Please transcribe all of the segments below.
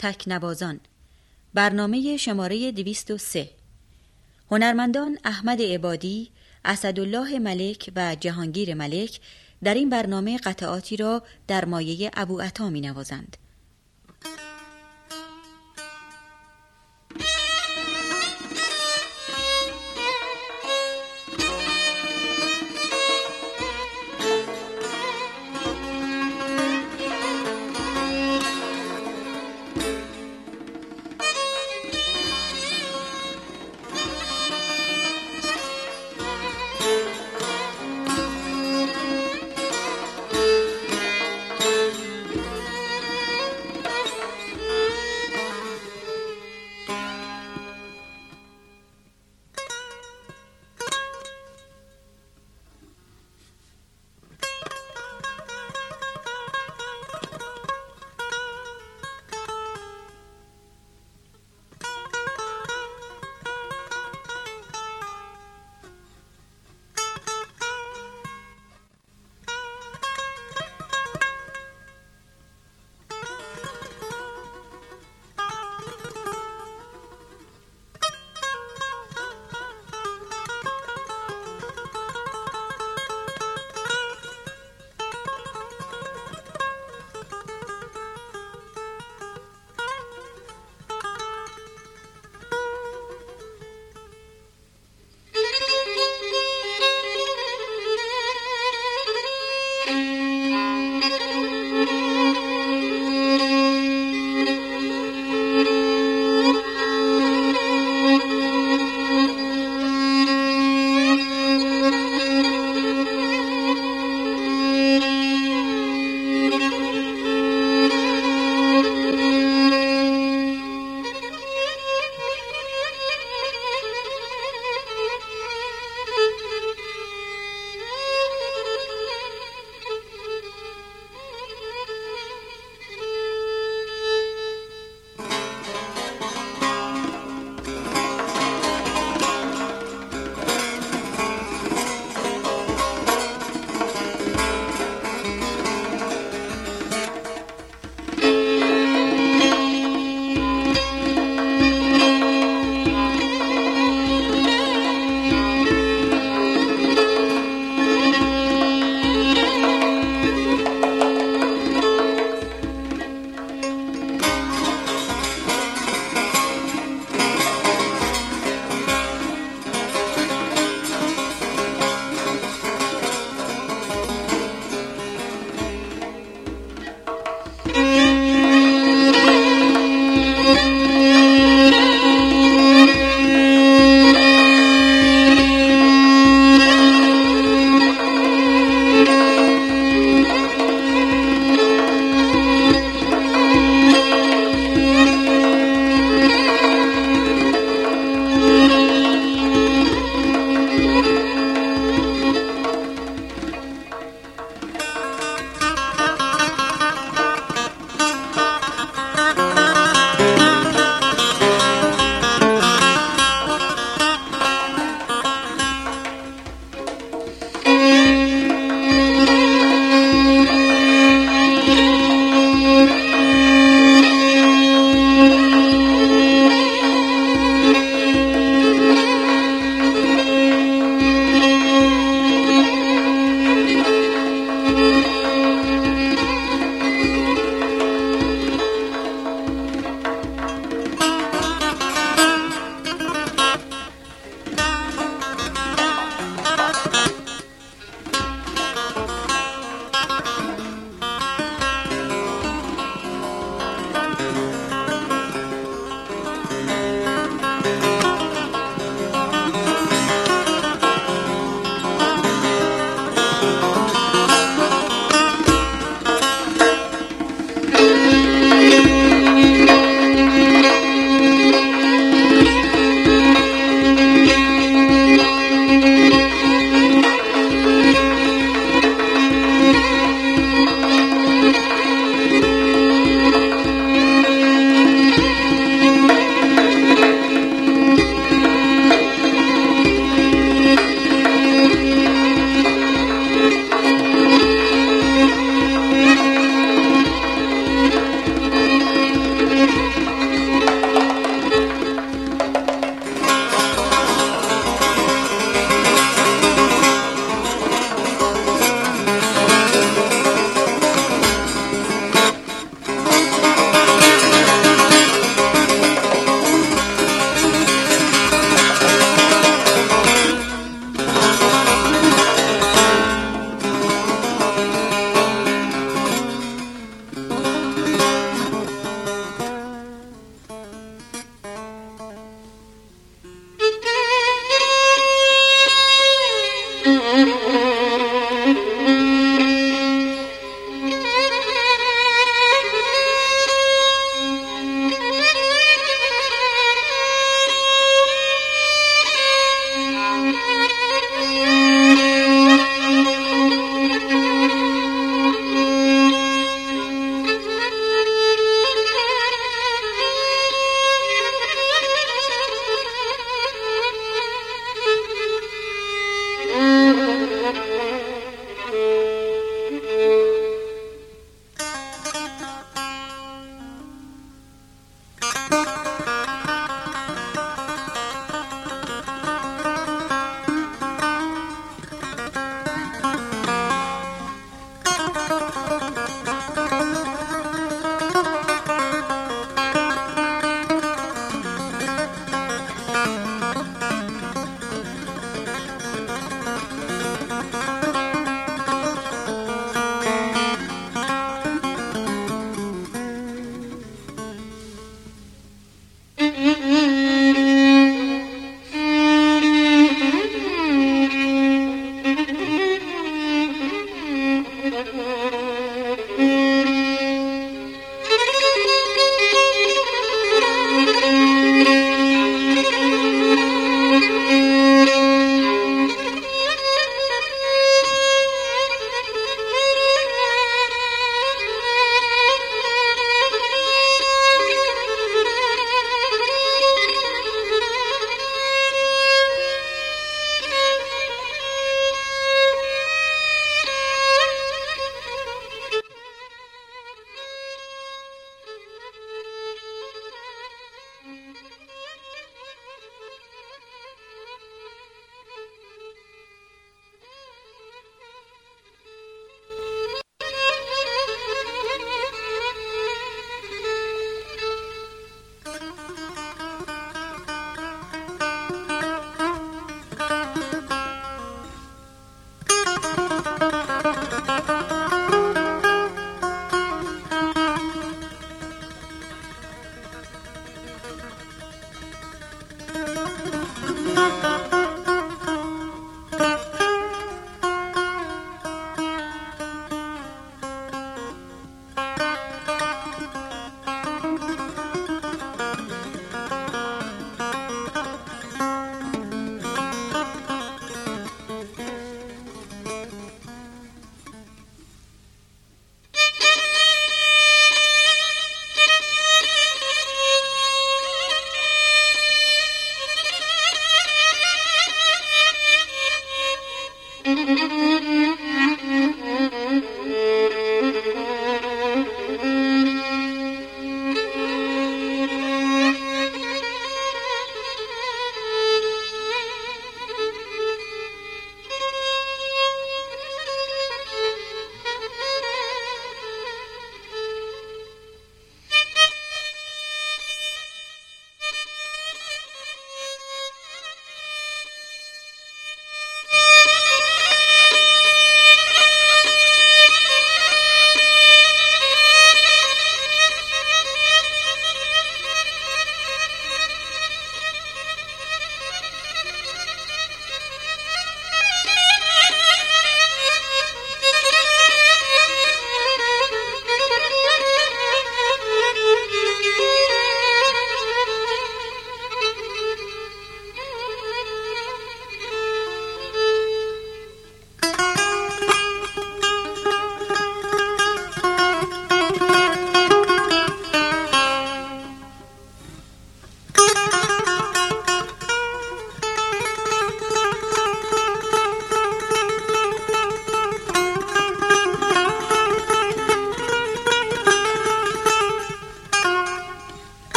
تکنوازان برنامه شماره 203 هنرمندان احمد عبادی، اسدالله ملک و جهانگیر ملک در این برنامه قطعاتی را در مایه ابو عطا می نوازند.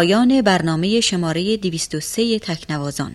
پایان برنامه شماره 203 تکنوازان.